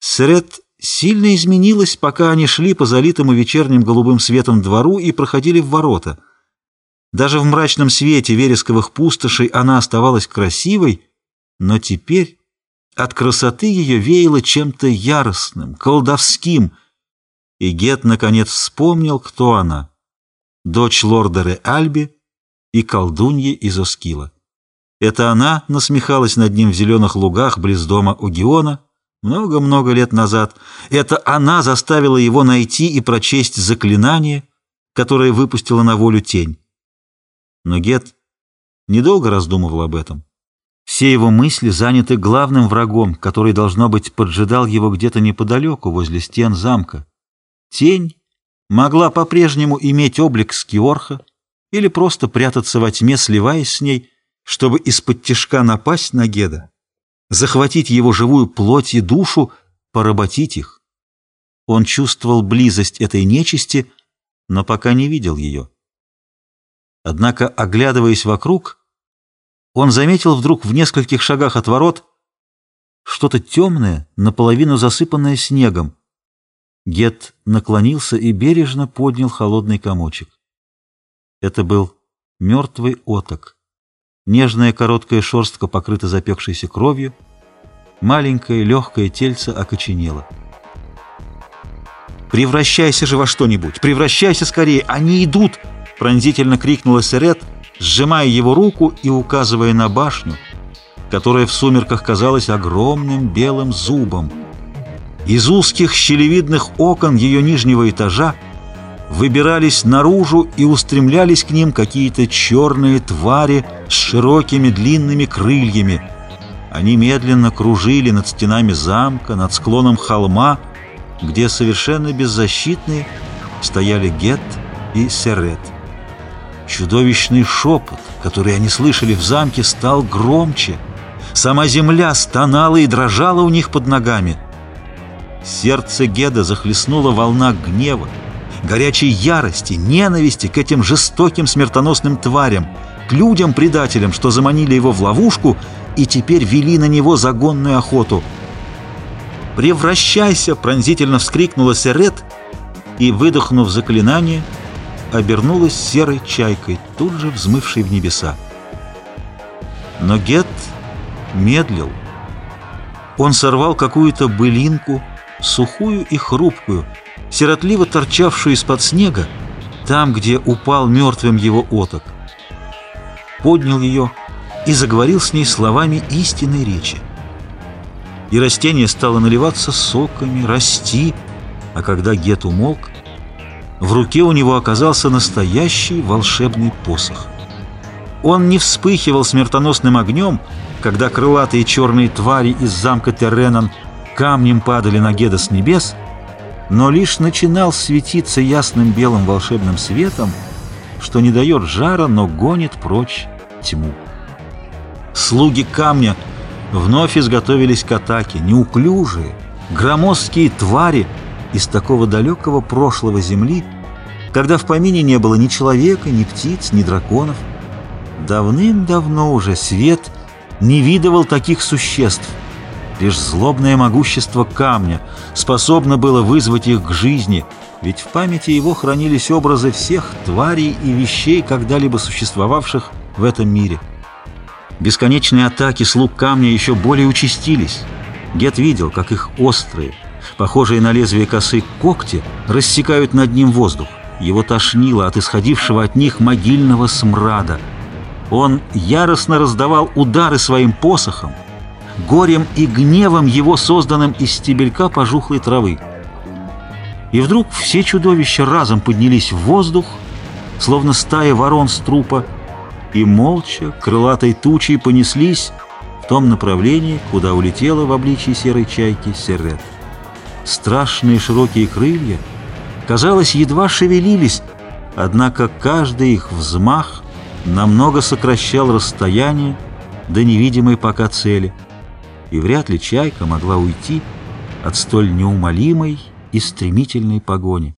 Сред сильно изменилась, пока они шли по залитому вечерним голубым светом двору и проходили в ворота. Даже в мрачном свете вересковых пустошей она оставалась красивой, но теперь от красоты ее веяло чем-то яростным, колдовским, и Гет наконец вспомнил, кто она — дочь лорда Ре Альби и колдуньи из Оскила. Это она насмехалась над ним в зеленых лугах близ дома Угиона много-много лет назад. Это она заставила его найти и прочесть заклинание, которое выпустила на волю тень. Но Гет недолго раздумывал об этом. Все его мысли заняты главным врагом, который, должно быть, поджидал его где-то неподалеку, возле стен замка. Тень могла по-прежнему иметь облик Скиорха или просто прятаться во тьме, сливаясь с ней, чтобы из-под тишка напасть на Геда, захватить его живую плоть и душу, поработить их. Он чувствовал близость этой нечисти, но пока не видел ее. Однако, оглядываясь вокруг, он заметил вдруг в нескольких шагах от ворот что-то темное, наполовину засыпанное снегом. Гет наклонился и бережно поднял холодный комочек. Это был мертвый оток. Нежная короткая шерстка покрыта запекшейся кровью, маленькое легкое тельце окоченело. «Превращайся же во что-нибудь! Превращайся скорее! Они идут!» — пронзительно крикнула Серет, сжимая его руку и указывая на башню, которая в сумерках казалась огромным белым зубом. Из узких щелевидных окон ее нижнего этажа выбирались наружу и устремлялись к ним какие-то черные твари с широкими длинными крыльями. Они медленно кружили над стенами замка, над склоном холма, где совершенно беззащитные стояли Гет и Серет. Чудовищный шепот, который они слышали в замке, стал громче. Сама земля стонала и дрожала у них под ногами. Сердце Геда захлестнула волна гнева горячей ярости, ненависти к этим жестоким смертоносным тварям, к людям-предателям, что заманили его в ловушку и теперь вели на него загонную охоту. «Превращайся!» — пронзительно вскрикнула Серет и, выдохнув заклинание, обернулась серой чайкой, тут же взмывшей в небеса. Но Гет медлил. Он сорвал какую-то былинку, сухую и хрупкую, сиротливо торчавшую из-под снега, там, где упал мертвым его оток. Поднял ее и заговорил с ней словами истинной речи. И растение стало наливаться соками, расти, а когда Гет умолк, в руке у него оказался настоящий волшебный посох. Он не вспыхивал смертоносным огнем, когда крылатые черные твари из замка Терренан камнем падали на Геда с небес — но лишь начинал светиться ясным белым волшебным светом, что не дает жара, но гонит прочь тьму. Слуги камня вновь изготовились к атаке, неуклюжие, громоздкие твари из такого далекого прошлого земли, когда в помине не было ни человека, ни птиц, ни драконов. Давным-давно уже свет не видывал таких существ — Лишь злобное могущество камня способно было вызвать их к жизни, ведь в памяти его хранились образы всех тварей и вещей, когда-либо существовавших в этом мире. Бесконечные атаки слуг камня еще более участились. Гет видел, как их острые, похожие на лезвие косы когти, рассекают над ним воздух. Его тошнило от исходившего от них могильного смрада. Он яростно раздавал удары своим посохом, горем и гневом его созданным из стебелька пожухлой травы. И вдруг все чудовища разом поднялись в воздух, словно стая ворон с трупа, и молча, крылатой тучей понеслись в том направлении, куда улетела в обличии серой чайки Серет. Страшные широкие крылья, казалось, едва шевелились, однако каждый их взмах намного сокращал расстояние до невидимой пока цели — и вряд ли чайка могла уйти от столь неумолимой и стремительной погони.